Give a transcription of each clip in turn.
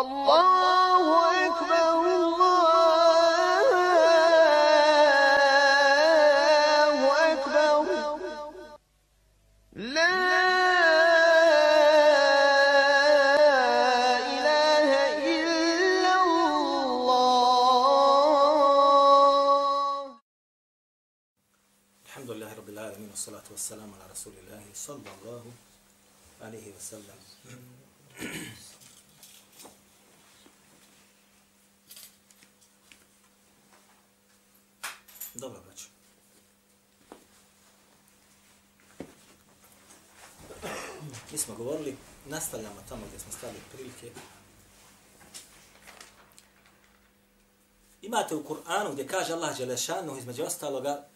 الله أكبر الله أكبر لا إله إلا الله الحمد لله رب العالمين والصلاة والسلام على رسول الله صلى الله عليه وسلم. Smo govorili, nastavljamo tamo gdje smo stavili prilike. Imate u Kur'anu gdje kaže Allah Đelešanuhu, između ostaloga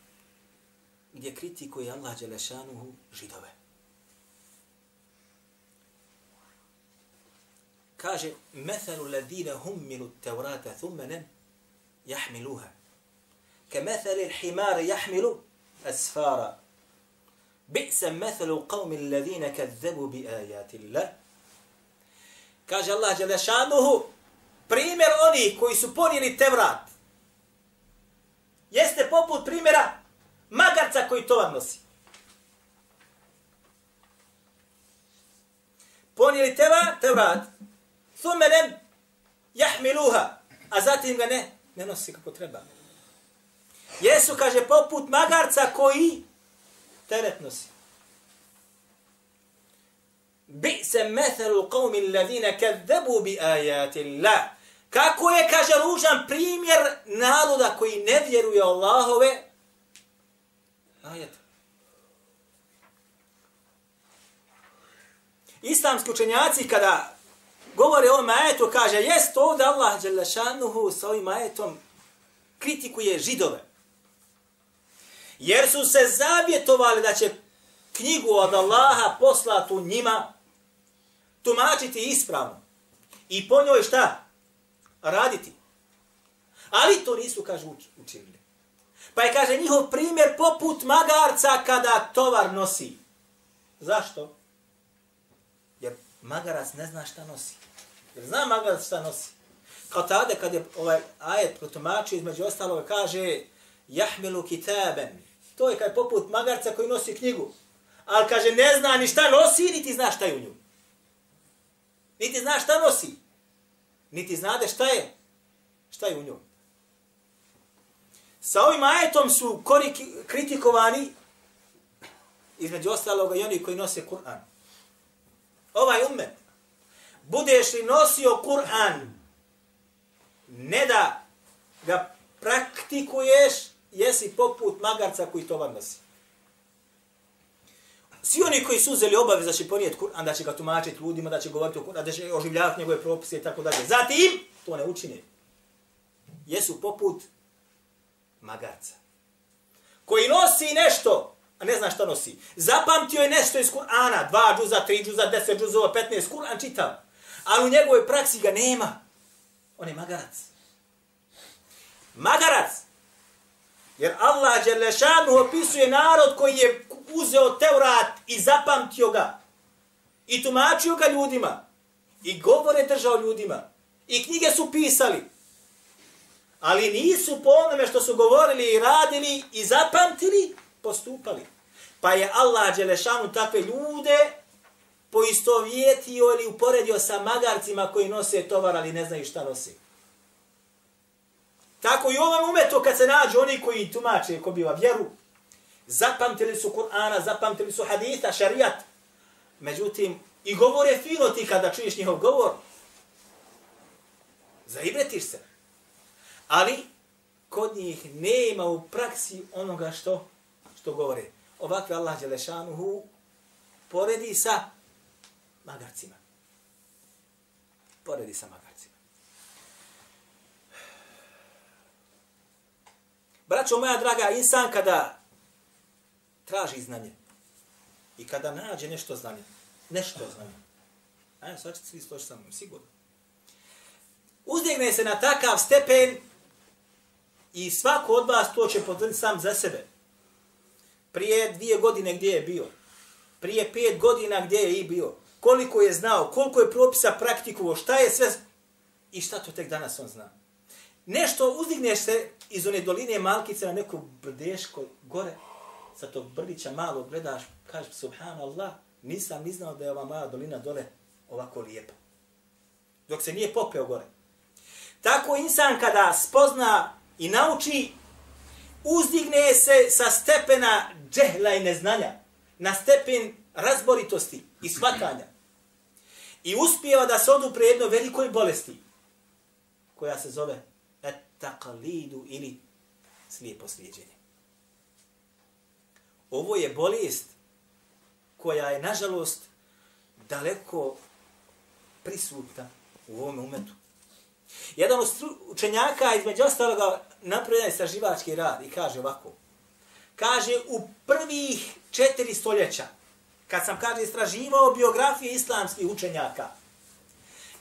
gdje kritikuje Allah Đelešanuhu židove. Kaže, Methalu ladina hummilu tevrata thumme nem jahmiluha. Ke methali l'himari jahmilu asfara. Bi'sa methalu qavmi alladhina kadzebu bi ajati Allah. Kaže Allah Đelešanuhu, primjer oni koji su ponijeli Tevrat, jeste poput primjera magarca koji tovar nosi. Ponijeli teva, Tevrat, thumelem jahmiluha, a zatim ga ne, ne nosi kako treba. Jesu, kaže, poput magarca koji teret nosi. Bi se methelu qavmi alladhina kadzabu bi ajati Allah. Kako je, kaže, ružan primjer naroda koji ne vjeruje Allahove ajete. Islamski učenjaci kada govore o ovom ajetu, kaže, jest to da Allah Đelešanuhu sa ovim ajetom kritikuje židove. Jer su se zavjetovali da će knjigu od Allaha poslatu njima tumačiti ispravno. I po njoj šta? Raditi. Ali to nisu, kaže, učinili. Pa je, kaže, njihov primjer poput magarca kada tovar nosi. Zašto? Jer magarac ne zna šta nosi. Jer zna magarac šta nosi. Kao tada kad je ovaj ajet protumačio između ostalog kaže jahmilu kitaben. To je kaj poput magarca koji nosi knjigu. Ali kaže ne zna ni šta nosi, niti zna šta je u nju. Niti zna šta nosi. Niti znade šta je. Šta je u njoj. Sa ovim ajetom su koriki, kritikovani između ostaloga i oni koji nose Kur'an. Ovaj umet, budeš li nosio Kur'an, ne da ga praktikuješ, jesi poput magarca koji to vam nosi. Svi oni koji su uzeli obavez da će ponijeti Kur'an, da će ga tumačiti ljudima, da će govoriti o Kur'an, da će oživljavati njegove propise i tako dalje. Zatim, to ne učine. Jesu poput magarca. Koji nosi nešto, a ne zna šta nosi. Zapamtio je nešto iz Kur'ana, dva džuza, tri džuza, deset džuzova, petnaest, Kur'an čitav. Ali u njegovoj praksi ga nema. On je magarac. Magarac. Jer Allah Đelešanu opisuje narod koji je uzeo Teurat i zapamtio ga. I tumačio ga ljudima. I govore držao ljudima. I knjige su pisali ali nisu po onome što su govorili i radili i zapamtili, postupali. Pa je Allah Đelešanu takve ljude poistovjetio ili uporedio sa magarcima koji nose tovar, ali ne znaju šta nose. Tako i ovom umetu kad se nađu oni koji tumače ko biva vjeru, zapamtili su Kur'ana, zapamtili su haditha, šarijat. Međutim, i govore fino ti kada čuješ njihov govor. Zaibretiš se. Ali, kod njih nema u praksi onoga što što govore. Ovakve Allah Đelešanuhu poredi sa magarcima. Poredi sa magarcima. Braćo moja draga, insan kada traži znanje i kada nađe nešto znanje, nešto znanje, ajmo sad ćete svi složiti sa mnom, sigurno. Uzdigne se na takav stepen i svako od vas to će potvrditi sam za sebe. Prije dvije godine gdje je bio, prije pet godina gdje je i bio, koliko je znao, koliko je propisa praktikovo, šta je sve i šta to tek danas on znao nešto uzdigneš se iz one doline Malkice na neko brdeško gore, sa tog brdića malo gledaš, kažeš subhanallah, nisam ni znao da je ova moja dolina dole ovako lijepa. Dok se nije popeo gore. Tako insan kada spozna i nauči, uzdigne se sa stepena džehla i neznanja, na stepen razboritosti i shvatanja. I uspijeva da se odupre jedno velikoj bolesti, koja se zove taqlidu ili slijepo slijedjenje. Ovo je bolest koja je, nažalost, daleko prisutna u ovom umetu. Jedan od učenjaka, između ostaloga, napravljena je saživački rad i kaže ovako. Kaže, u prvih četiri stoljeća, kad sam, kaže, istraživao biografije islamskih učenjaka,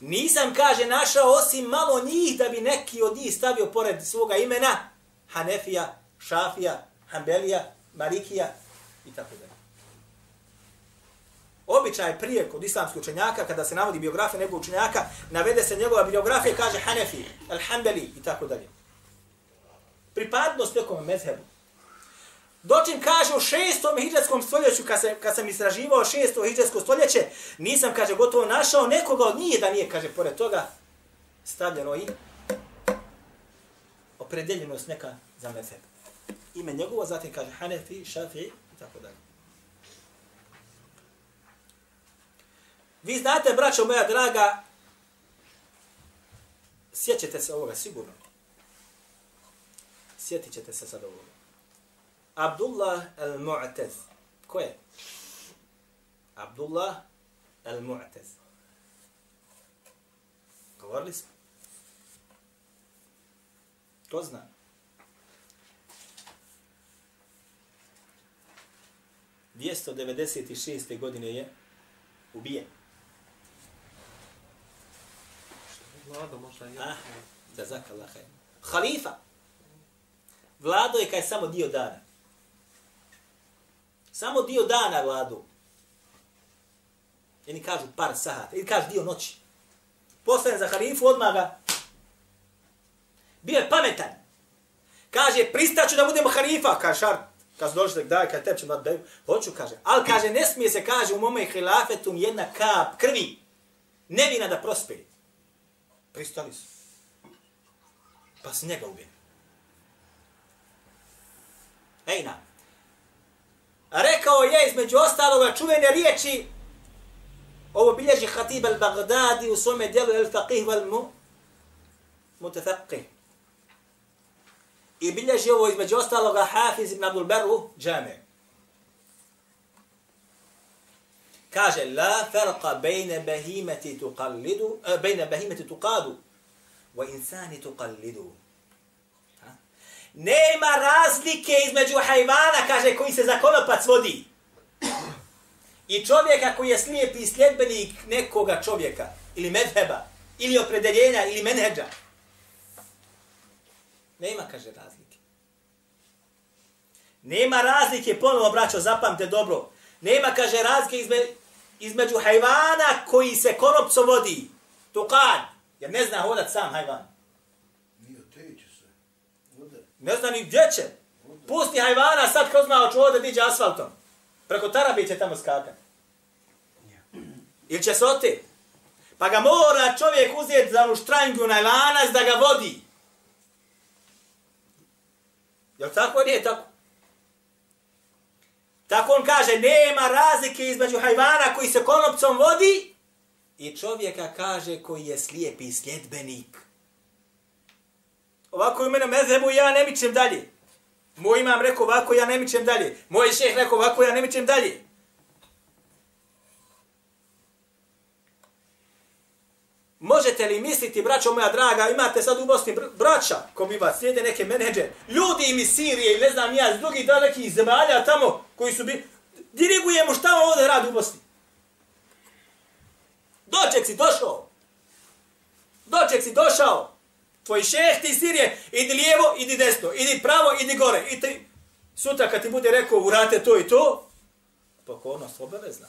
Nisam, kaže, našao osim malo njih da bi neki od njih stavio pored svoga imena Hanefija, Šafija, Hanbelija, Malikija i tako dalje. Običaj prije kod islamskih učenjaka, kada se navodi biografija nego učenjaka, navede se njegova biografija kaže Hanefi, Al-Hanbeli i tako dalje. Pripadnost nekom mezhebu. Dočin kaže u šestom hiđarskom stoljeću, kad sam, kad sam istraživao šesto hiđarsko stoljeće, nisam, kaže, gotovo našao nekoga od njih da nije, kaže, pored toga, stavljeno i opredeljenost neka za mezheb. Ime njegovo, zatim kaže Hanefi, Šafi, i tako dalje. Vi znate, braćo moja draga, sjećate se ovoga sigurno. Sjetit ćete se sad ovoga. Abdullah al-Mu'tez. Ko je? Abdullah al-Mu'tez. Govorili smo? To znam. šeste godine je ubijen. Vlado možda je. Ah, da zakala hajde. Halifa. Vlado je kaj samo dio dana. Samo dio dana gladu. Jedni kažu par sahata, ili kažu dio noći. Postajem za harifu odmah ga. Bio je pametan. Kaže, pristaću da budemo harifa. Kaže, šart, Kad dođeš da daj, kad tebi ćemo da Hoću, kaže. Ali kaže, ne smije se, kaže, u mome hilafetum jedna kap krvi. Nevina da prospe. Pristali su. Pa se njega ubijem. Ej nam. je između ostaloga čuvene riječi, ovo bilježi Hatib al-Baghdadi u svome dijelu El Faqih wal Mu, Mutafaqih. I bilježi ovo između ostaloga Hafiz ibn Abdul Baru džame. Kaže, la farqa bejne behimeti tuqallidu, bejne behimeti tuqadu, wa insani tuqallidu. Nema razlike između hajvana, kaže, koji se za konopac vodi. I čovjeka koji je slijep i sljedbenik nekoga čovjeka, ili medheba, ili opredeljenja, ili menedža. Nema, kaže, razlike. Nema razlike, ponovo, braćo, zapamte dobro. Nema, kaže, razlike izme, između hajvana koji se koropco vodi. tukan, Jer ne zna hodat sam hajvan. Ne zna ni gdje će. Pusti hajvana, sad kroz malo čovode, diđe asfaltom. Preko tarabije će tamo skakat. Ili će se ote? Pa ga mora čovjek uzeti za onu štranju na lanas da ga vodi. Je li tako Nije tako? Tako on kaže, nema razlike između hajvana koji se konopcom vodi i čovjeka kaže koji je slijepi sljedbenik. Ovako je u mene mezebu ja ne mičem dalje. Moj imam rekao ovako, ja ne mićem dalje. Moj šeh rekao ovako, ja ne mićem dalje. Možete li misliti, braćo moja draga, imate sad u Bosni braća, ko bi vas slijede neke menedžer, ljudi im iz Sirije, ne znam ja, iz drugih dalekih zemalja tamo, koji su bi... Dirigujemo šta vam ovdje radi u Bosni? Doček si došao. Doček si došao tvoj šeh ti sirije, idi lijevo, idi desno, idi pravo, idi gore, i ti, sutra kad ti bude rekao urate to i to, pokornost obavezna.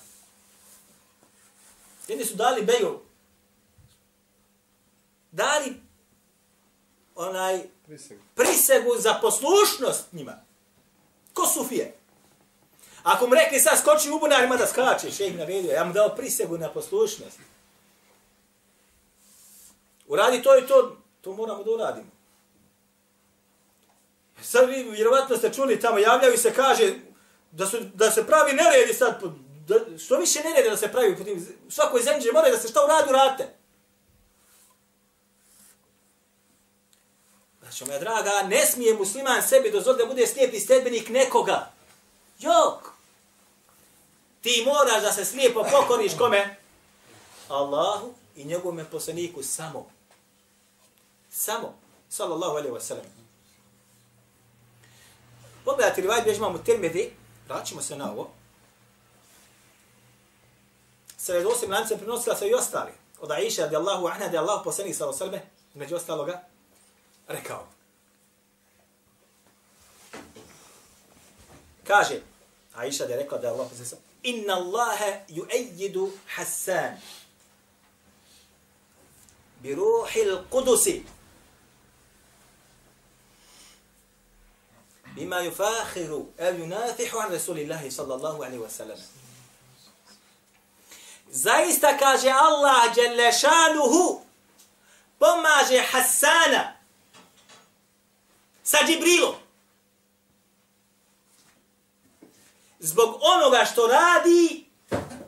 Jedni su dali beju, dali onaj prisegu, prisegu za poslušnost njima. Ko sufije? Ako mu rekli sad skoči u bunar, ima da skače, šeh na ja mu dao prisegu na poslušnost. Uradi to i to, to moramo da uradimo. Sad vi vjerovatno ste čuli tamo, javljaju se, kaže da, su, da se pravi neredi sad, po- da, što više neredi da se pravi po tim, u svakoj zemlji mora da se šta uradi, rate. Znači, moja draga, ne smije musliman sebi dozvoliti da bude slijepi sledbenik nekoga. Jok! Ti moraš da se slijepo pokoriš kome? Allahu i njegovom poslaniku samo. Samo. Sallallahu alaihi wa sallam. Pogledajte rivaj bjež imamo termedi, vraćamo se na ovo. Sa redosim lancem prenosila se i ostali. Od Aisha radijallahu anha da je Allah poslanik sallallahu alaihi wa sallam, među ostaloga, rekao. Kaže, Aisha da je rekla da je Allah poslanik sallallahu Inna Allahe yu'ayyidu Hassan bi ruhil bima yufakhiru el yunafihu an Rasulillahi sallallahu alaihi wa sallam. Zaista kaže Allah djelešanuhu pomaže Hassana sa Džibrilom. Zbog onoga što radi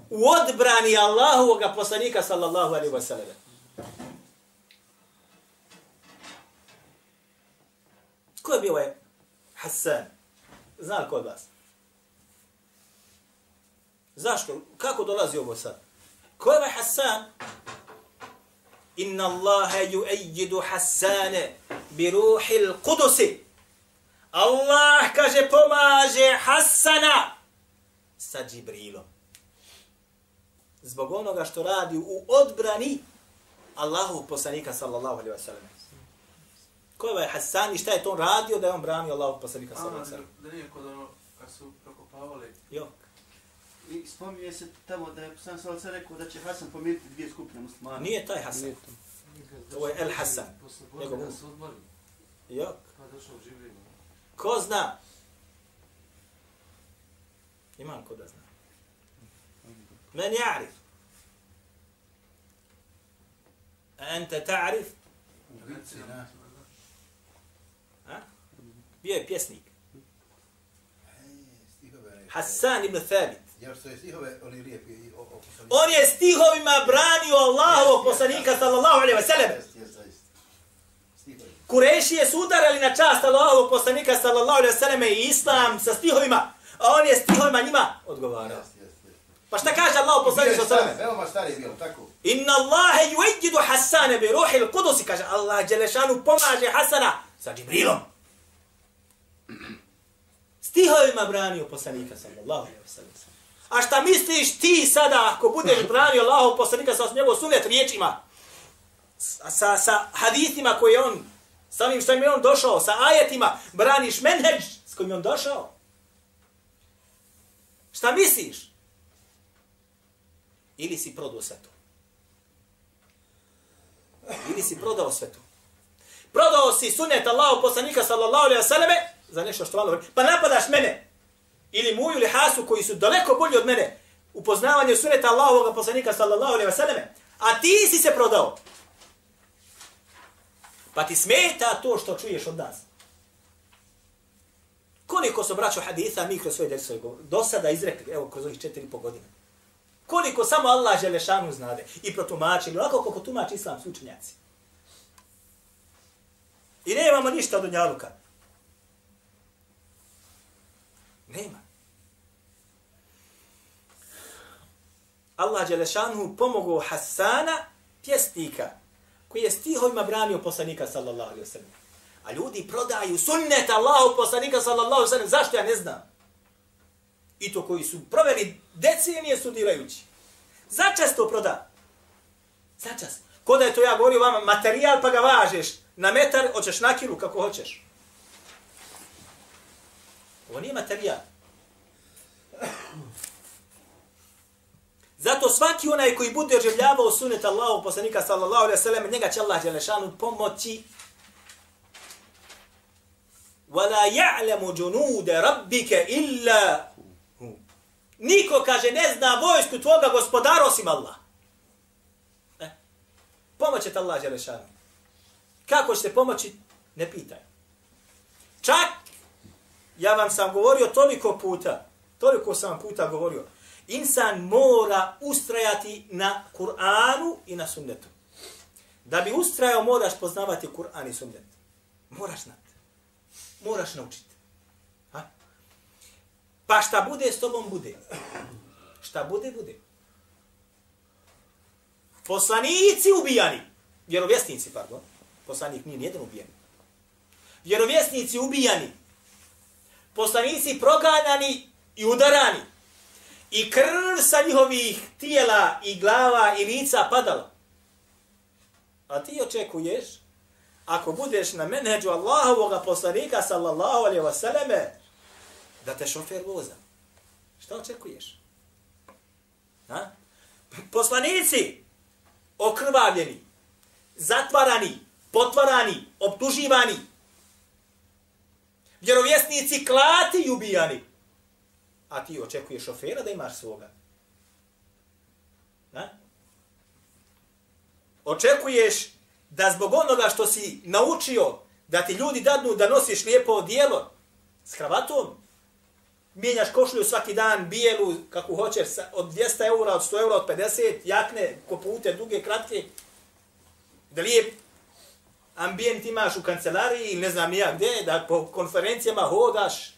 u odbrani Allahovog poslanika sallallahu alaihi wa sallam. Ko je bio ovaj Hassan? Zna li kod vas? Zašto? Kako dolazi ovo sad? Ko je ovaj Hasan? Hassan? Inna Allahe yu'ayyidu Hasane bi ruhil kudusi. Allah, kaže, pomaže Hassana sa Džibrilom. Zbog onoga što radi u odbrani Allahu poslanika sallallahu alaihi wa sallam. Ko je ovaj Hassan i šta je to on radio da je on branio Allahu poslanika sallallahu alaihi wa sallam? Da nije kod ono, kad su prokopavali, Jo. I spominje se tamo da je sam Salca rekao da će Hasan pomiriti dvije skupine muslimana. Nije taj Hasan. Ovo je El Hasan. Posle godine se odmori, Jo. pa je došao Džibril. Ko zna? Ima li ko da zna? Men ja'rif? A ente ta'rif? Ha? Bio je pjesnik. Hassan ibn Thabit. Je On je stihovima branio Allahovog poslanika sallallahu alaihi wa sallam. Jest, jest, zaista. Stihovi. Kurešije su udarali na čast Allahovog poslanika sallallahu alaihi wa sallam i islam sa stihovima. A on je stihovima njima odgovarao. Pa šta kaže Allah poslanik je sallallahu stari, sallam? veoma stari bio, tako. Inna Allahe yujidu Hassane bi ruhil kudusi, kaže Allah Đelešanu pomaže Hasana sa Džibrilom. Stihovima branio poslanika sallallahu alaihi wa sallam. A šta misliš ti sada ako budeš branio Allahov poslanika sa njegov sunet riječima? Sa, sa, sa hadithima koje on, sa onim što je on došao, sa ajetima, braniš menheđ s kojim je on došao. Šta misliš? Ili si prodao sve to? Ili si prodao sve to? Prodao si sunet Allahu poslanika sallallahu alaihi wa sallame za nešto što Allah Pa napadaš mene. Ili muju ili hasu koji su daleko bolji od mene u poznavanju suneta Allahovog poslanika sallallahu alaihi wa sallame. A ti si se prodao. Pa ti smeta to što čuješ od nas. Koliko su braćo haditha mi kroz svoje djeće do sada izrekli, evo kroz ovih četiri i po godine. Koliko samo Allah Želešanu znade i protumačili, onako kako tumači islamski učenjaci. I nemamo ništa od Unjaluka. Nema. Allah Đelešanu pomogao Hasana, pjesnika, koji je stihovima branio poslanika sallallahu alaihi wa sallam. A ljudi prodaju sunnet Allahu poslanika sallallahu alaihi wa sallam. Zašto ja ne znam? I to koji su proveli decenije studirajući. Začesto proda. Začas. Ko da je to ja govorio vama, materijal pa ga važeš na metar, hoćeš na kilu kako hoćeš. Ovo nije materijal. Zato svaki onaj koji bude oživljavao sunet Allahu poslanika sallallahu alejhi ve sellem, njega će Allah Đelešanu pomoći. Wala ya'lamu جُنُودَ rabbika illa. Niko kaže ne zna vojsku tvoga gospodara osim Allah. Eh. pomoće te Allah Đelešanu. Kako ćete pomoći? Ne pitaj. Čak, ja vam sam govorio toliko puta, toliko sam vam puta govorio, insan mora ustrajati na Kur'anu i na sunnetu. Da bi ustrajao, moraš poznavati Kur'an i sunnet. Moraš znati. Moraš naučiti. Ha? Pa šta bude s tobom, bude. Šta bude, bude. Poslanici ubijani. Vjerovjesnici, pardon. Poslanik nije nijedan ubijen. Vjerovjesnici ubijani. Poslanici proganjani i udarani i krv sa njihovih tijela i glava i lica padala. A ti očekuješ, ako budeš na menheđu Allahovog poslanika sallallahu alaihi wasallame, da te šofer voza. Šta očekuješ? Ha? Poslanici okrvavljeni, zatvarani, potvarani, optuživani, vjerovjesnici klati i ubijani, a ti očekuješ šofera da imaš svoga. Na? Očekuješ da zbog onoga što si naučio, da ti ljudi dadnu da nosiš lijepo odijelo s kravatom, mijenjaš košlju svaki dan, bijelu, kako hoćeš, od 200 eura, od 100 eura, od 50, jakne, kopute, duge, kratke, da lijep ambijent imaš u kancelariji ili ne znam ja gdje, da po konferencijama hodaš,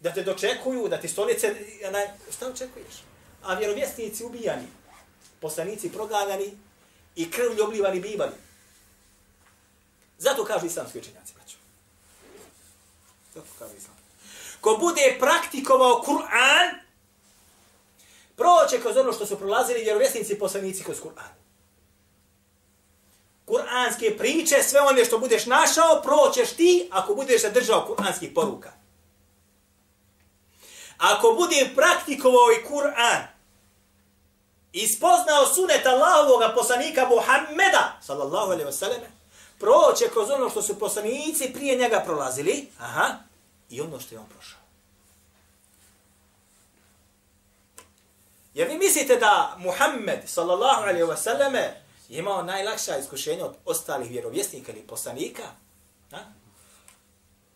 da te dočekuju, da ti stolice, na, šta očekuješ? A vjerovjesnici ubijani, poslanici proganjani i krvlju oblivani bivali. Zato kažu islamski učenjaci, braću. Zato kažu islamski. Ko bude praktikovao Kur'an, proće kroz ono što su prolazili vjerovjesnici i poslanici kroz Kur'an. Kur'anske priče, sve one što budeš našao, proćeš ti ako budeš držao kur'anskih poruka. Ako budem praktikovao i Kur'an, ispoznao sunet Allahovog poslanika Muhammeda, sallallahu alaihi wasallam, proće kroz ono što su poslanici prije njega prolazili, aha, i ono što je on prošao. Jer vi mislite da Muhammed, sallallahu alaihi wasallam, je imao najlakša iskušenja od ostalih vjerovjesnika ili poslanika? Ha?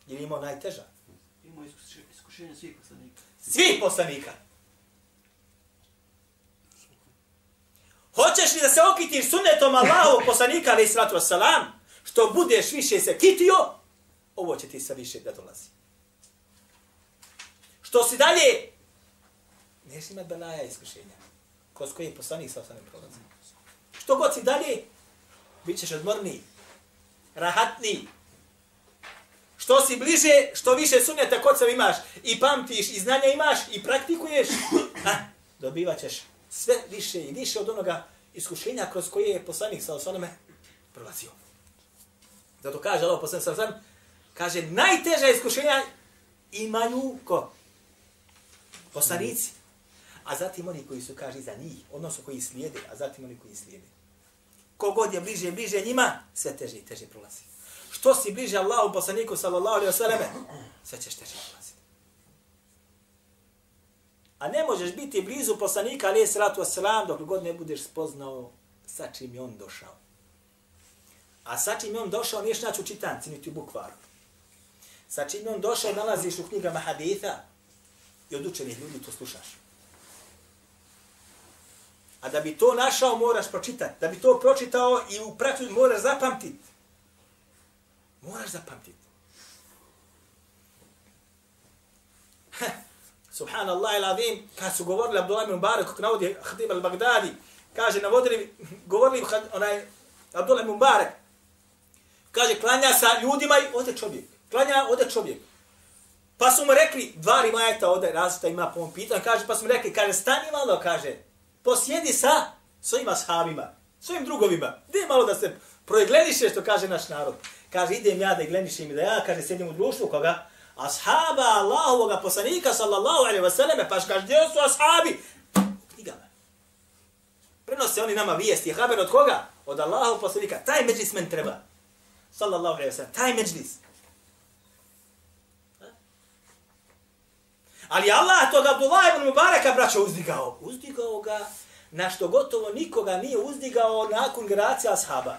Ili imao najteža? Imao iskušenje svih poslanika. Svih poslanika. Hoćeš li da se okitiš sunnetom Allahovog poslanika, ali sratu wasalam, što budeš više se kitio, ovo će ti sa više da dolazi. Što si dalje, neš imat belaja iskušenja, kroz koje je poslanik sa osanem prolazi. Što god si dalje, bit ćeš odmorniji, rahatniji, Što si bliže, što više sunneta kod sebe imaš i pamtiš i znanja imaš i praktikuješ, ha, dobivat ćeš sve više i više od onoga iskušenja kroz koje je poslanik sa osaname prolazio. Zato kaže Allah poslanik sa osaname, kaže najteža iskušenja imaju ko? Poslanici. A zatim oni koji su, kaže, za njih, odnosno koji slijede, a zatim oni koji slijede. Kogod je bliže, bliže njima, sve teže i teže prolazi što si bliže Allahu poslaniku sallallahu alejhi ve selleme, sve ćeš teže prolaziti. A ne možeš biti blizu poslanika alejhi salatu vesselam dok god ne budeš spoznao sa čim je on došao. A sa čim je on došao niješ naći u čitanci, niti u bukvaru. Sa čim je on došao nalaziš u knjigama haditha i od učenih ljudi to slušaš. A da bi to našao moraš pročitati. Da bi to pročitao i u praksi moraš zapamtiti. Moraš zapamtiti. Subhanallah il azim, kad su govorili Abdullah ibn Mubarak, kako navodi Khatib al-Baghdadi, kaže, navodili, govorili onaj Abdullah ibn Mubarak, kaže, klanja sa ljudima i ode čovjek. Klanja, ode čovjek. Pa su mu rekli, dva rimajeta ode, različita ima po ovom pitanju, kaže, pa su mu rekli, kaže, stani malo, kaže, posjedi sa svojim ashabima, svojim drugovima, gdje malo da se projeglediše, što kaže naš narod. Kaže, idem ja da ih glenišim i da ja, kaže, sjedim u društvu koga? Ashaba Allahovog poslanika, sallallahu alaihi wa sallam, pa kaže, gdje su ashabi? U knjigama. Prenose oni nama vijesti, haber od koga? Od Allahov poslanika. Taj međlis men treba. Sallallahu alaihi wa sallam. Taj međlis. Ali Allah tog Abdullah ibn Mubaraka, braćo, uzdigao. Uzdigao ga na što gotovo nikoga nije uzdigao nakon generacija ashaba.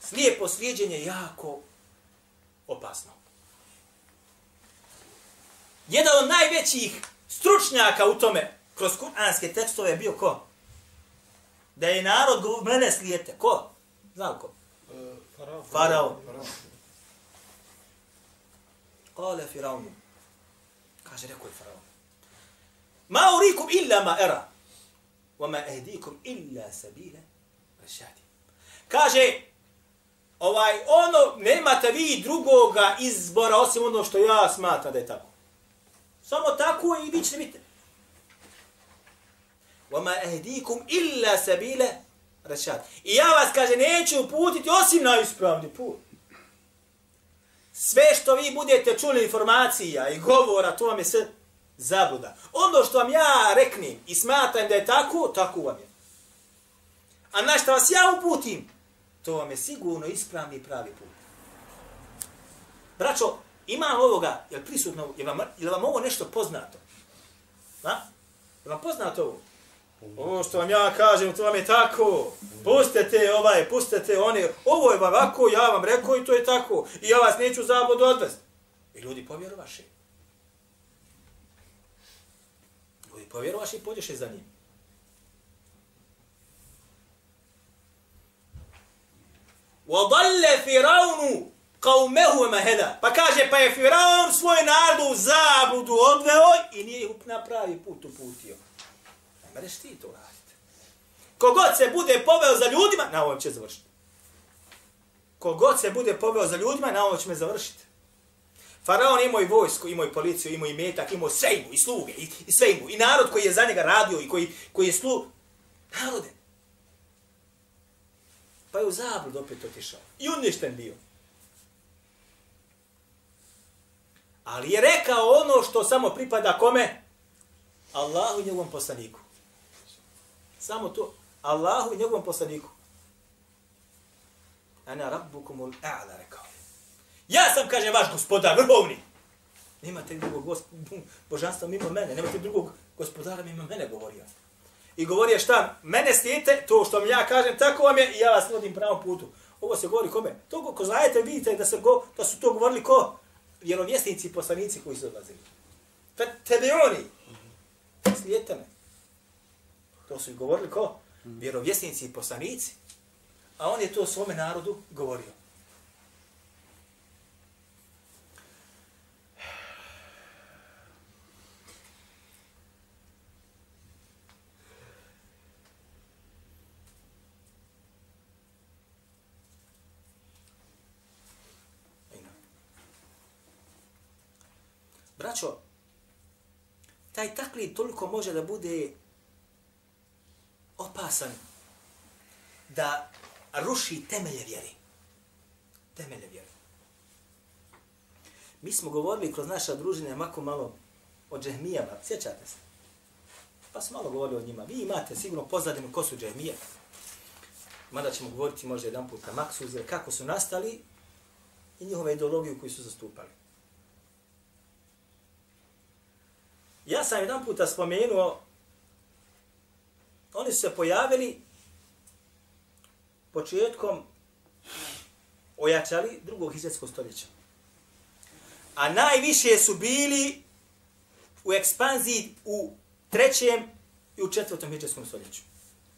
Slijepo slijedjenje jako opasno. Jedan od najvećih stručnjaka u tome, kroz kuranske tekstove, je bio ko? Da je narod mene slijete. Ko? Znao ko? Faraon. Kale Firaunu. Kaže, rekao je Faraon. Ma urikum illa ma era. Wa ma ehdikum illa sabila rešadi. Kaže, ovaj, ono, nemate vi drugoga izbora osim ono što ja smatram da je tako. Samo tako je i vi ćete biti. Wa ma ehdikum illa sabila rešadi. I ja vas, kaže, neću uputiti osim na ispravni put. Sve što vi budete čuli informacija i govora, to vam je sve zabluda. Ono što vam ja reknem i smatram da je tako, tako vam je. A na što vas ja uputim, to vam je sigurno ispravni pravi put. Braćo, ima ovoga, je li prisutno, je vam, je li vam ovo nešto poznato? Ha? Je vam poznato ovo? Ovo što vam ja kažem, to vam je tako. Pustite ovaj, pustite one. Ovo je ovako, ja vam rekao i to je tako. I ja vas neću zabludu odvesti. I ljudi povjerovaše. Ljudi povjerovaše i pođeše za njim. وَضَلَّ فِرَوْنُ قَوْمَهُ مَهَدَ Pa kaže, pa je Firaun svoj narod u zabludu odveo i nije ih na pravi put uputio. Pa Mereš ti to raditi. Kogod se bude poveo za ljudima, na ovom će završiti. Kogod se bude poveo za ljudima, na ovom će me završiti. Faraon imao i vojsku, imao i policiju, imao i metak, imao sve imao, i sluge, i, i sve imao. I narod koji je za njega radio i koji, koji je slu... Narode. Pa je u zablud opet otišao. I uništen bio. Ali je rekao ono što samo pripada kome? Allahu i njegovom poslaniku. Samo to. Allahu i njegovom poslaniku. Ana rabbukumul a'la rekao. Ja sam, kaže, vaš gospodar, vrhovni. Nemate drugog gosp božanstva mimo mene, nemate drugog gospodara mimo mene, govorio. I govorio šta, mene slijete, to što mi ja kažem, tako vam je, i ja vas vodim pravom putu. Ovo se govori kome? To ko znajete, vidite da, se go, da su to govorili ko? Vjerovjesnici i poslanici koji su odlazili. Te, tebe oni. Slijete me. To su i govorili ko? Vjerovjesnici i poslanici. A on je to svome narodu govorio. Braćo, taj taklid toliko može da bude opasan da ruši temelje vjeri. Temelje vjeri. Mi smo govorili kroz naša druženja mako malo o džehmijama, sjećate se? Pa smo malo govorili o njima. Vi imate sigurno pozadinu ko su džehmije. Mada ćemo govoriti možda jedan put na maksuze, kako su nastali i njihove ideologiju koju su zastupali. Ja sam jedan puta spomenuo, oni su se pojavili početkom ojačali drugog hiđetskog stoljeća. A najviše su bili u ekspanziji u trećem i u četvrtom hiđetskom stoljeću.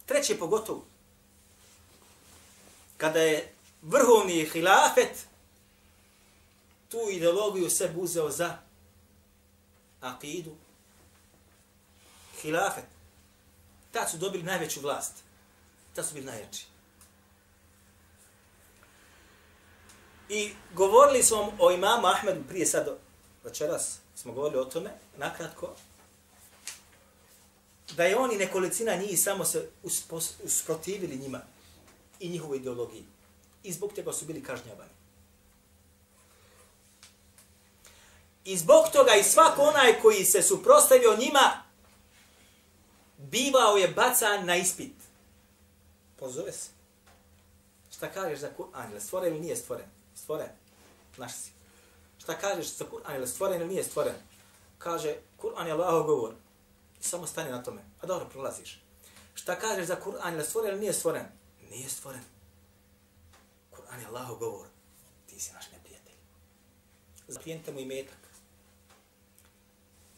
Treće pogotovo. Kada je vrhovni hilafet tu ideologiju se uzeo za akidu, hilafet. Tad su dobili najveću vlast. Tad su bili najjači. I govorili smo o imamu Ahmedu prije sad, večeras smo govorili o tome, nakratko, da je oni nekolicina njih samo se uspos, usprotivili njima i njihovoj ideologiji. I zbog tega su bili kažnjavani. I zbog toga i svako onaj koji se suprostavio njima, bivao je bacan na ispit. Pozove se. Šta kažeš za Kur'an? Je stvoren ili nije stvoren? Stvoren. Naš si. Šta kažeš za Kur'an? Je stvoren ili nije stvoren? Kaže, Kur'an je Allahov govor. I samo stani na tome. A dobro, prolaziš. Šta kažeš za Kur'an? Je stvoren ili nije stvoren? Nije stvoren. Kur'an je Allahov govor. Ti si naš neprijatelj. Zaplijenite mu i metak.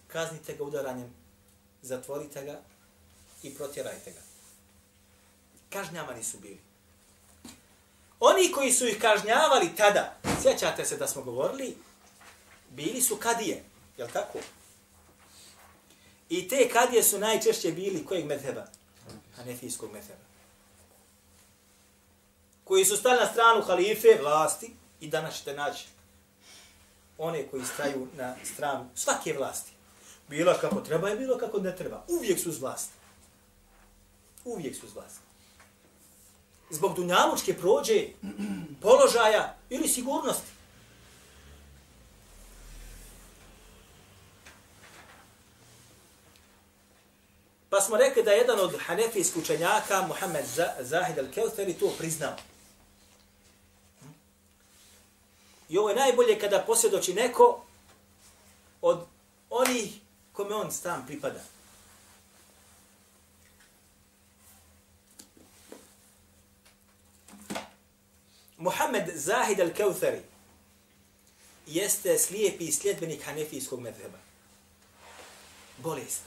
Kaznite ga udaranjem. Zatvorite ga i protjerajte ga. Kažnjavani su bili. Oni koji su ih kažnjavali tada, sjećate se da smo govorili, bili su kadije, je li tako? I te kadije su najčešće bili kojeg medheba? Hanefijskog medheba. Koji su stali na stranu halife, vlasti, i danas ćete naći one koji staju na stranu svake vlasti. Bilo kako treba i bilo kako ne treba. Uvijek su uz vlasti. Uvijek su z zbog dunjalučke prođe, položaja ili sigurnosti. Pa smo rekli da jedan od hanefijskih učenjaka, Muhammed Zahid al-Keutheri, to priznao. I ovo je najbolje kada posvjedoči neko od onih kome on stan pripada. Muhammed Zahid al-Kauthari jeste slijepi sljedbenik hanefijskog medheba. Bolest.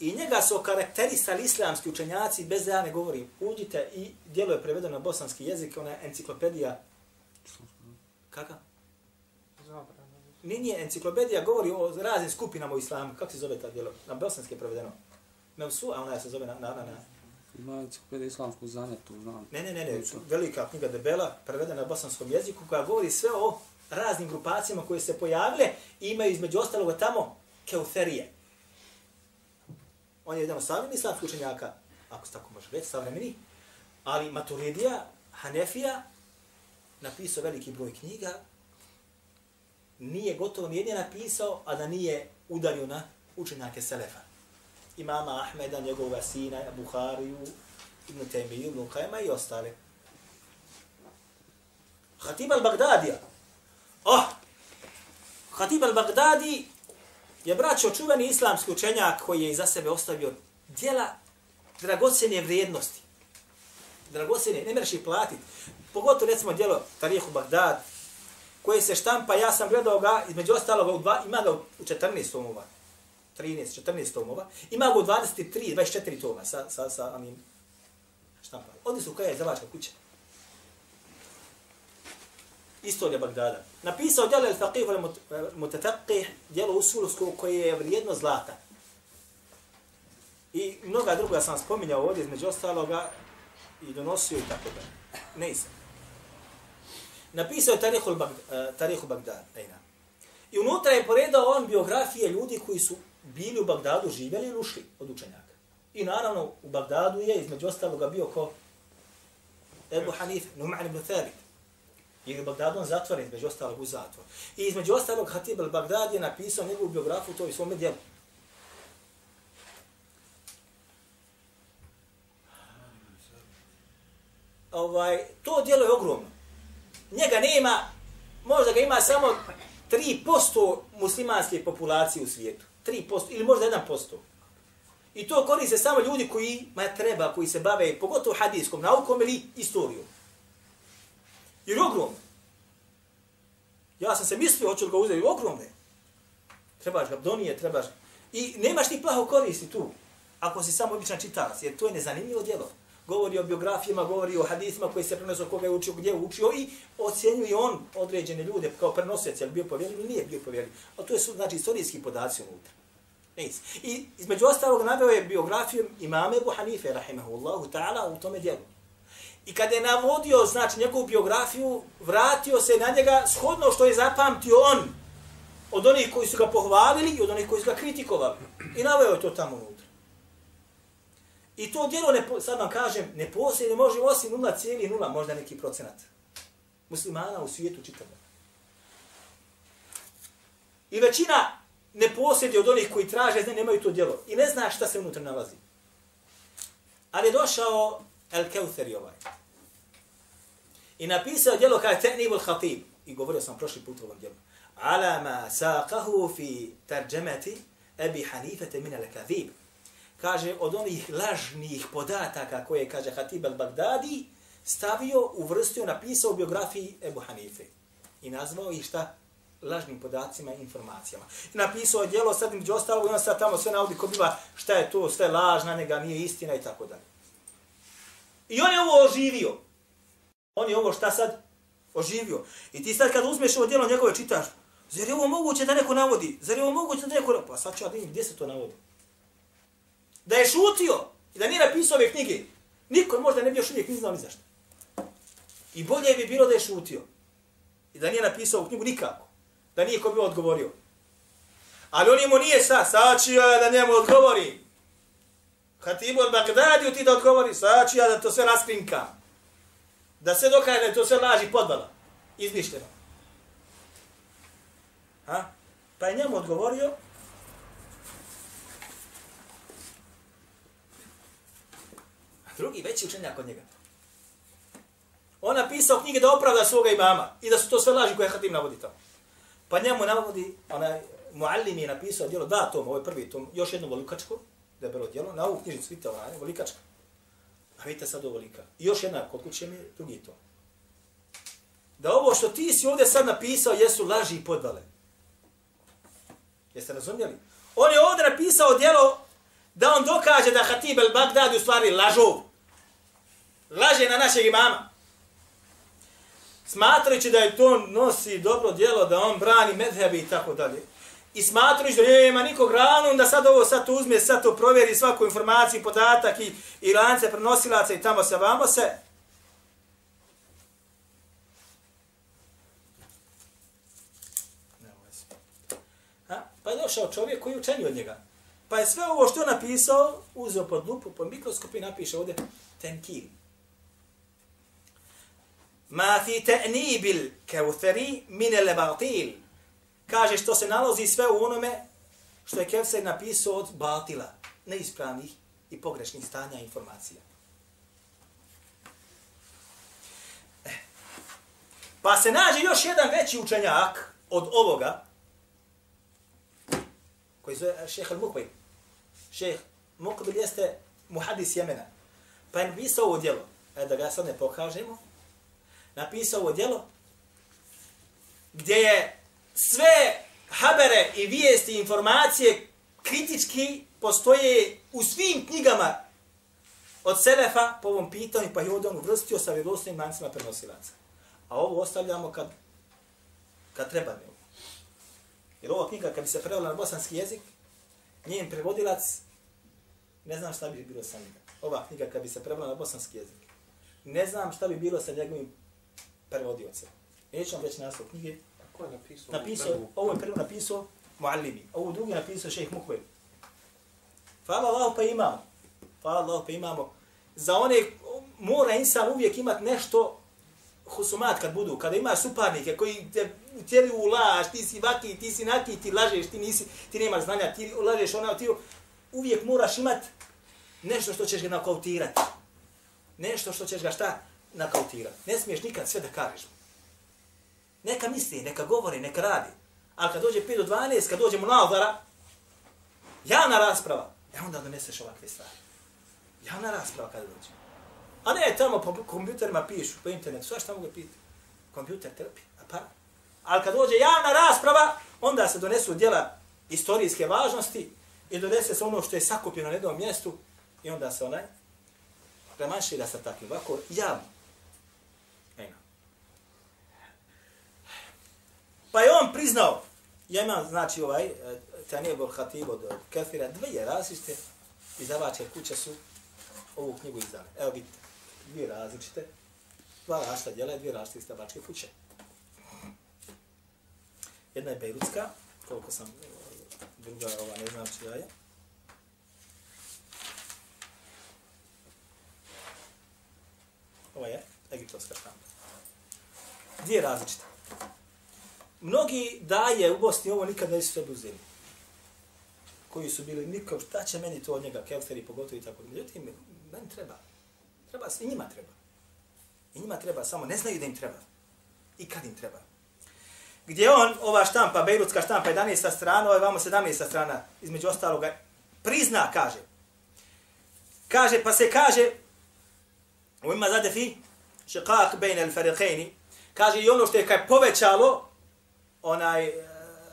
I njega su karakterisali islamski učenjaci, bez da ja ne govorim, uđite i dijelo je prevedeno na bosanski jezik, ona enciklopedija. Kaka? Nije, nije, enciklopedija govori o raznim skupinama u islamu. Kako se zove ta dijelo? Na bosanski je prevedeno. Mevsu, a ona se zove na, na, na, na Ima enciklopedija islamskog znanja, to znam. Ne, ne, ne, ne, velika knjiga debela, prevedena na bosanskom jeziku, koja govori sve o raznim grupacijama koje se pojavile i imaju između ostalog tamo keuferije. On je jedan od savremenih islamskih učenjaka, ako se tako može reći, savremeni, ali Maturidija, Hanefija, napisao veliki broj knjiga, nije gotovo nijedne napisao, a da nije udario na učenjake Selefa imama Ahmeda, njegova sina, Buhariju, Ibn Taymiyu, Ibn Qajma i ostale. Khatib al-Baghdadija. Oh! Khatib al-Baghdadi je braćo čuveni islamski učenjak koji je iza sebe ostavio dijela dragocjene vrijednosti. Dragocene, ne mreš ih platiti. Pogotovo recimo dijelo Tarihu Bagdad, koje se štampa, ja sam gledao ga, između ostalog, ima ga u 14 tomova. 13, 14 tomova. Ima go 23, 24 toma sa, sa, sa onim štampama. Ovdje su koja je zavačka kuća. Istorija Bagdada. Napisao djelo El Faqih al e, Mutataqih, djelo Usulsko koje je vrijedno zlata. I mnoga druga sam spominjao ovdje između ostaloga i donosio i tako da. Ne isam. Napisao je Tarihu, e, Bagdad, Tarihu Bagdad. I unutra je poredao on biografije ljudi koji su bili u Bagdadu, živjeli ili ušli od učenjaka. I naravno u Bagdadu je između ostaloga bio ko Ebu Hanif, Numan ibn Thabit. Jer u Bagdadu on zatvoren između ostalog u zatvor. I između ostalog Hatib al-Bagdad je napisao njegovu biografiju to i svome djelu. Ovaj, to djelo je ogromno. Njega nema, možda ga ima samo 3% muslimanske populacije u svijetu. 3% ili možda 1%. I to koriste samo ljudi koji ma treba, koji se bave pogotovo hadijskom naukom ili istorijom. Jer ogromno. Ja sam se mislio, hoću ga uzeti, ogromne. Trebaš ga donije, trebaš... I nemaš ti plaho koristi tu, ako si samo običan čitalac, jer to je nezanimljivo djelo. Govori o biografijama, govori o hadisima koji se prenosu koga je učio, gdje je učio i ocjenjuje on određene ljude kao prenosec, je li bio povjerljiv ili nije bio povjerljiv. A to je su, znači, istorijski podaci unutra. Nis. I između ostalog naveo je biografiju imame Ebu Hanife, rahimahullahu ta'ala, u tome dijelu. I kada je navodio, znači, njegovu biografiju, vratio se na njega shodno što je zapamtio on od onih koji su ga pohvalili i od onih koji su ga kritikovali. I naveo je to tamo unutra. I to djelo, ne, sad vam kažem, ne postoji, ne može osim 0,0, možda neki procenat. Muslimana u svijetu čitavno. I većina ne posjedi od onih koji traže, ne, nemaju to djelo. I ne zna šta se unutra nalazi. Ali je došao El Keuteri ovaj. I napisao djelo kao Te'nibul Khatib. I govorio sam prošli put o ovom djelu. Ala ma saqahu fi tarjamati Abi Hanifete min al-Kadhib. Kaže, od onih lažnih podataka koje, kaže, Hatib al-Baghdadi, stavio, uvrstio, napisao u biografiji Ebu Hanife. I nazvao ih šta? Lažnim podacima i informacijama. I napisao je djelo, sad među ostalog, i on sad tamo sve navodi ko biva šta je to, sve lažna, nega nije istina i tako dalje. I on je ovo oživio. On je ovo šta sad? Oživio. I ti sad kad uzmeš ovo djelo njegove čitaš, zar je ovo moguće da neko navodi? Zar je ovo moguće da neko... Pa sad ću ja gdje se to navodi. Da je šutio i da nije napisao ove knjige, niko možda ne bi još uvijek ni znao ni zašto. I bolje bi bilo da je šutio. I da nije napisao u knjigu nikako. Da nije ko bi odgovorio. Ali on mu nije sa, sačio je da njemu odgovori. Hatibu od Bagdadiju ti da odgovori, sačio ja da to sve raskrinka. Da se dokaje da je to sve laži podvala. Izmišljeno. Ha? Pa je njemu odgovorio, drugi veći učenjak od njega. On napisao knjige da opravda svoga imama i da su to sve laži koje Hatim navodi tamo. Pa njemu navodi, onaj Muallim je napisao djelo, da tom, ovo je prvi tom, još jedno volikačko, da bilo djelo, na ovu knjižnicu, vidite ona, volikačka. A vidite sad ovo lika. I još jedna kod kuće mi drugi tom. Da ovo što ti si ovdje sad napisao jesu laži i podvale. Jeste razumjeli? On je ovdje napisao djelo da on dokaže da Hatib el Bagdad u stvari lažov. Laže na našeg imama smatrajući da je to nosi dobro djelo, da on brani medhebi i tako dalje. I smatrajući da nema nikog ravno, da sad ovo sad to uzme, sad to provjeri svaku informaciju, podatak i, i lance prenosilaca i tamo se vamo se. Ha? Pa je došao čovjek koji je učenio od njega. Pa je sve ovo što je napisao, uzeo pod lupu, pod mikroskop i napiše ovdje tenkin. ma fi ta'nibil kauthari min al batil kaže što se nalazi sve u onome što je Kevser napisao od batila, neispravnih i pogrešnih stanja informacija. Eh. Pa se nađe još jedan veći učenjak od ovoga, koji zove šeha al-Mukbir. Šeha Mukbir jeste muhadis Jemena. Pa je napisao ovo djelo. E, da ga sad ne pokažemo napisao ovo djelo gdje je sve habere i vijesti i informacije kritički postoje u svim knjigama od Selefa po ovom pitanju, pa je ovdje on uvrstio sa vjerovostnim mancima prenosilaca. A ovo ostavljamo kad, kad treba mi ovo. Jer ova knjiga, kad bi se prevela na bosanski jezik, njen prevodilac, ne znam šta bi bilo sa njega. Ova knjiga, kad bi se prevela na bosanski jezik, ne znam šta bi bilo sa njegovim prevodioce. Neću vam reći naslov knjige. Ko je napisao? Napisao, ovo je prvo napisao Muallimi. Ovo drugi je napisao šejh Mukvel. Hvala Allah pa imamo. Hvala Allah pa imamo. Za one mora insan uvijek imat nešto husumat kad budu, kada ima suparnike koji te tjeli u laž, ti si vaki, ti si naki, ti lažeš, ti nisi, ti nemaš znanja, ti lažeš ona, ti uvijek moraš imat nešto što ćeš ga nakautirati. Nešto što ćeš ga šta? nakautirati. Ne smiješ nikad sve da kažeš. Neka misli, neka govori, neka radi. Ali kad dođe 5 do 12, kad dođemo na odara, javna rasprava, e onda doneseš ovakve stvari. Javna rasprava kada dođe. A ne, tamo po kompjuterima pišu, po internetu, sva šta mogu piti. Kompjuter trpi, a pa. Ali kad dođe javna rasprava, onda se donesu djela istorijske važnosti i donese se ono što je sakupljeno na jednom mjestu i onda se onaj premašira sa takvim, ovako javno. Pa je on priznao, ja imam, znači, ovaj, e, Tanije Bol Hatib od Kefira, dvije različite izdavače kuće su ovu knjigu izdali. Evo vidite, dvije različite, dva različita djela i dvije različite izdavačke kuće. Jedna je Bejrutska, koliko sam, druga, ova, ne znam čija je. Ova je Egiptovska štampa. Gdje je različita? mnogi daje u Bosni ovo nikad nisu sebi uzeli. Koji su bili nikad, šta će meni to od njega, kelteri pogotovo i tako. Međutim, meni treba. Treba, i njima treba. I njima treba, samo ne znaju da im treba. I kad im treba. Gdje on, ova štampa, Bejrutska štampa, 11. strana, ovaj vamo 17. strana, između ostaloga, prizna, kaže. Kaže, pa se kaže, u ima zade fi, šiqaq bejne al fariqeni, kaže i ono što je kaj povećalo, onaj, e,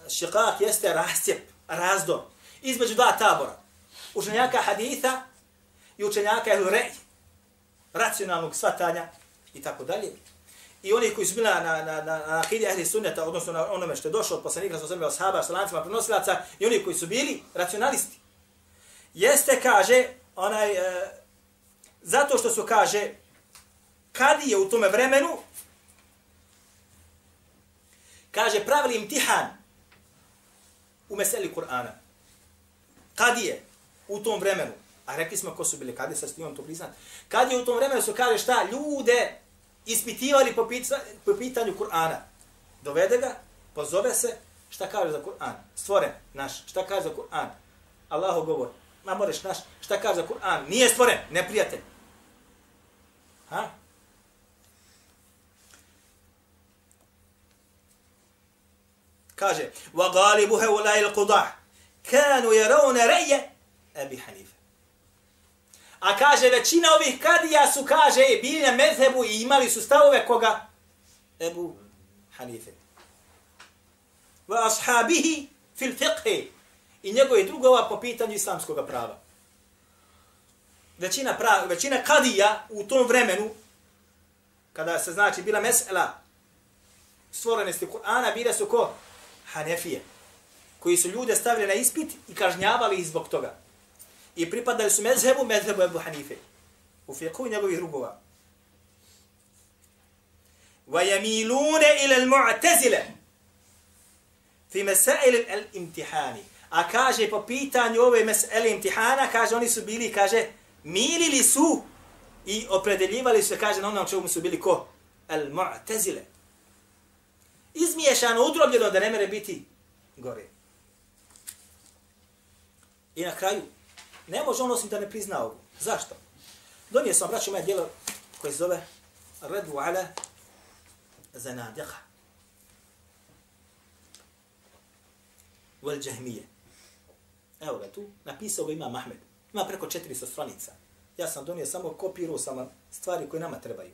šeqaq jeste rascijep, razdor, između dva tabora. Učenjaka haditha i učenjaka ehlurej, racionalnog svatanja i tako dalje. I oni koji su bila na, na, na, na, akidi ahli sunneta, odnosno na onome što je došlo od poslanika sa osrme ashaba, sa lancima prenosilaca, i oni koji su bili racionalisti. Jeste, kaže, onaj, e, zato što su, kaže, kad je u tome vremenu, kaže, pravili imtihan u meseli Kur'ana. Kad je u tom vremenu, a rekli smo ko su bili, kadije, sad sa stimom to priznat, kad je u tom vremenu su, kaže, šta, ljude ispitivali po, pita, po pitanju Kur'ana. Dovede ga, pozove se, šta kaže za Kur'an? Stvoren, naš. Šta kaže za Kur'an? Allahu govor. Ma moreš naš. Šta kaže za Kur'an? Nije stvoren, neprijatelj. Ha? Kaže, wa galibu heulai il-qudah, kanu jerovne reje, Ebi Hanife. A kaže, većina ovih kadija su, kaže, bili na mezhebu i imali su stavove koga? Ebu Hanife. Va ashabihi fil fiqhi. I njegove drugova po pitanju islamskog prava. Većina, pra, većina kadija u tom vremenu, kada se znači bila mesela stvorenosti Kur'ana, bile su ko? Hanefije. Koji su ljude stavili na ispit i kažnjavali ih zbog toga i pripadali su mezhebu, mezhebu Ebu Hanife. U fiqhu njegovih drugova. وَيَمِيلُونَ إِلَى الْمُعْتَزِلَ fi mesail al-imtihani. A kaže po pitanju ove mesele imtihana, kaže oni su bili, kaže, milili su i opredeljivali se, kaže, na onom čemu su bili ko? Al-mu'tazile. Izmiješano, udrobljeno da ne mere biti gore. I na kraju, Ne može on osim da ne prizna ovu. Zašto? Donio sam, braću, moje djelo koje se zove Redu ala zanadiqa. Vel džahmije. Evo ga tu, napisao ga ima Ahmed. Ima preko 400 stranica. Ja sam donio samo kopirao sam stvari koje nama trebaju.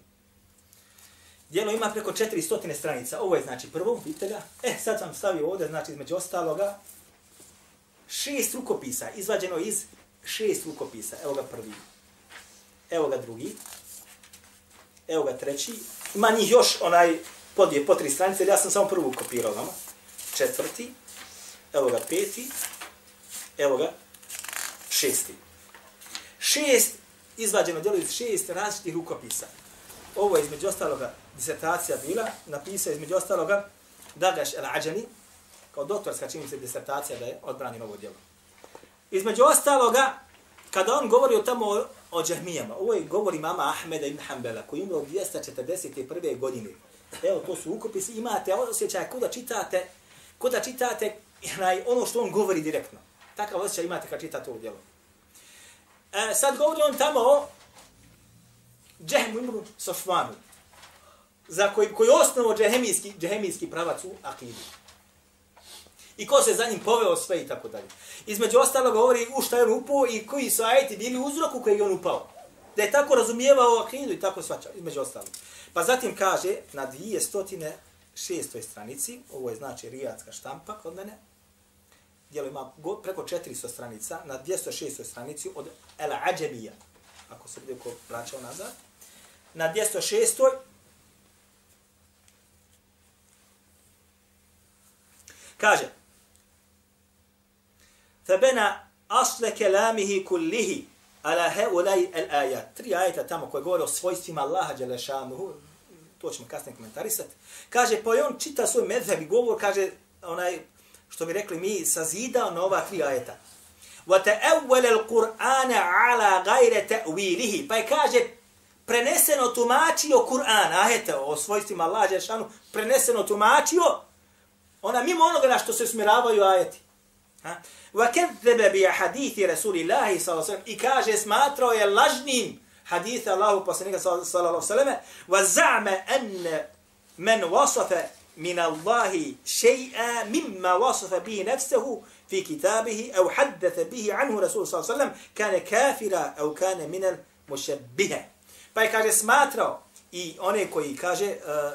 Dijelo ima preko 400 stranica. Ovo je znači prvo, vidite ga. E, sad sam stavio ovdje, znači između ostaloga, šest rukopisa izvađeno iz šest rukopisa. Evo ga prvi. Evo ga drugi. Evo ga treći. Ima njih još onaj podije po tri stranice, ja sam samo prvu kopirao vama. Četvrti. Evo ga peti. Evo ga šesti. Šest izvađeno djelo iz šest različitih rukopisa. Ovo je između ostaloga disertacija bila, napisao između ostaloga Dagaš el-Ađani, kao doktorska čini se disertacija da je odbranjen ovo djelo. Između ostaloga, kada on govori o tamo o, o džahmijama, ovo je govori mama Ahmeda ibn Hanbala, koji umro 241. godine. Evo, to su ukopisi, imate osjećaj kuda čitate, kuda čitate onaj, ono što on govori direktno. Takav osjećaj imate kad čitate ovo djelo. E, sad govori on tamo o džahmu imru Sofvanu, za koji, koji osnovo džahemijski, džahemijski pravac u akidu i ko se za njim poveo sve i tako dalje. Između ostalog govori u šta je on upao i koji su ajeti bili uzrok u koji je on upao. Da je tako razumijevao akidu i tako svačao, između ostalog. Pa zatim kaže na 206. stranici, ovo je znači rijatska štampa kod mene, djelo ima preko 400 stranica, na 206. stranici od El Ađebija, ako se bude ko vraćao nazad, na 206. Kaže, فبنى أصل كلامه كله على هؤلاء الآيات tri ajeta tamo koje govore o svojstvima Allaha dželešanuhu to ćemo kasnije komentarisati kaže pa on čita svoj medheb i govor kaže onaj što bi rekli mi sazidao na ova tri ajeta وتأول القرآن على غير تأويله pa je kaže preneseno tumačio Kur'an ajeta o svojstvima Allaha dželešanuhu preneseno tumačio Ona mimo onoga na što se usmjeravaju ajeti. Ha? Wa kadzaba bi hadithi Rasulillahi sallallahu alejhi ve i kaže smatrao je lažnim hadith Allahu poslanika sallallahu alejhi ve selleme wa za'ma an man wasafa min Allahi shay'a mimma wasafa bihi nafsuhu fi kitabihi aw haddatha bihi anhu Rasul sallallahu alejhi ve sellem kana kafira aw kana min al mushabbiha. Pa je kaže smatrao i one koji kaže uh,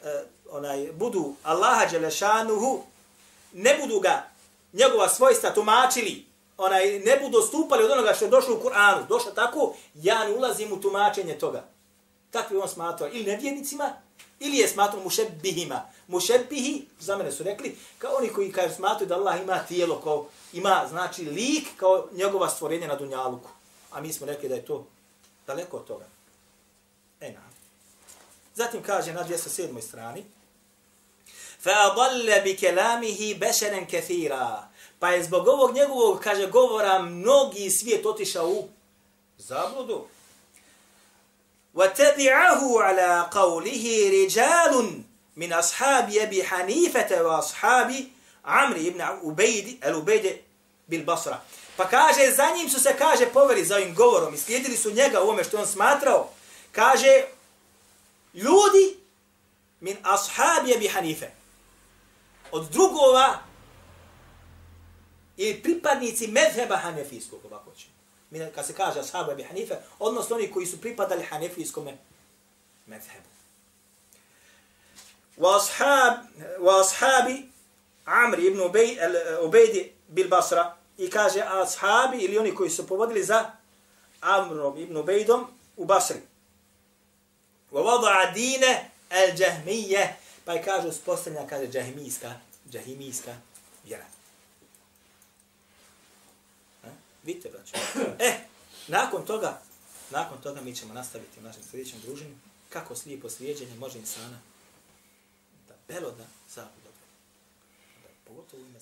uh, onaj budu Allaha dželešanuhu ne budu ga njegova svojstva tumačili, onaj, ne budu stupali od onoga što je došlo u Kur'anu, došlo tako, ja ne ulazim u tumačenje toga. Takvi on smatrao ili nevjernicima, ili je smatrao mušebihima. Mušebihi, za mene su rekli, kao oni koji kažu smatruju da Allah ima tijelo, kao, ima, znači, lik kao njegova stvorenja na Dunjaluku. A mi smo rekli da je to daleko od toga. E, na. Zatim kaže na 207. strani, فَأَضَلَّ بِكَلَامِهِ بَشَرًا كَثِيرًا Pa je zbog ovog njegovog, kaže, govora mnogi svijet otišao u zabludu. وَتَبِعَهُ عَلَى قَوْلِهِ رِجَالٌ من أصحاب أبي حنيفة وأصحاب عمرو بن عبيد العبيد بالبصرة Pa kaže, za njim su se, kaže, poveri za ovim govorom i slijedili su njega u ome što on smatrao. Kaže, ljudi min ashabi Abi Hanife. Od drugova ili pripadnici medheba hanefijskog, ovako će. Kad se kaže ashabu Abi Hanife, odnosno oni koji su pripadali hanefijskom medhebu. وأصحاب وأصحاب عمرو ibn Ubejdi bil Basra i kaže ashabi ili oni koji su povodili za Amrom ibn Ubejdom u Basri. ووضع دين الجهمية pa je kaže uspostavljena kaže džahimijska, džahimijska vjera. Ha? Vidite, braću. E, nakon toga, nakon toga mi ćemo nastaviti u našem sljedećem druženju kako slijepo slijedjenje može insana da beloda zabuda. Pogotovo u ime